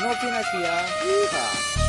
No tiene aquí.